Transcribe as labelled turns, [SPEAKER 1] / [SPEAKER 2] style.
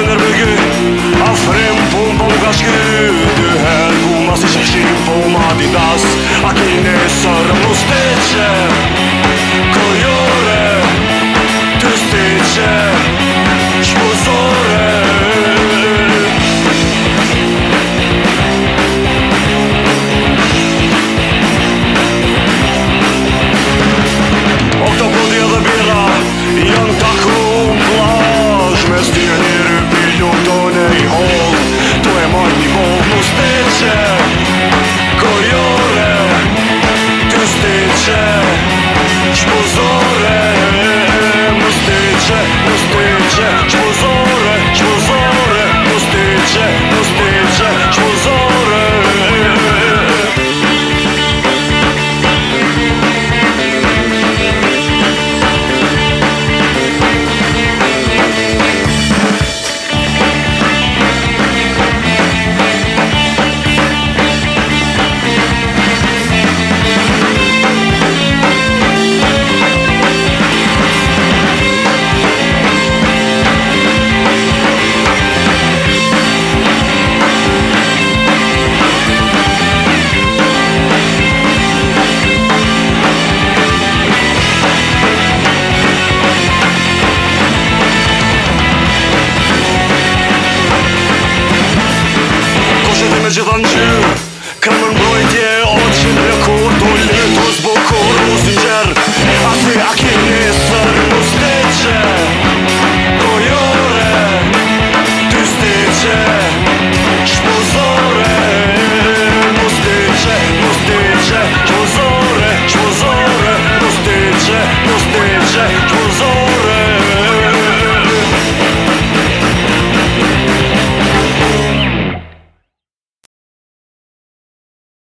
[SPEAKER 1] Sınır bugün come and ruin on, boy,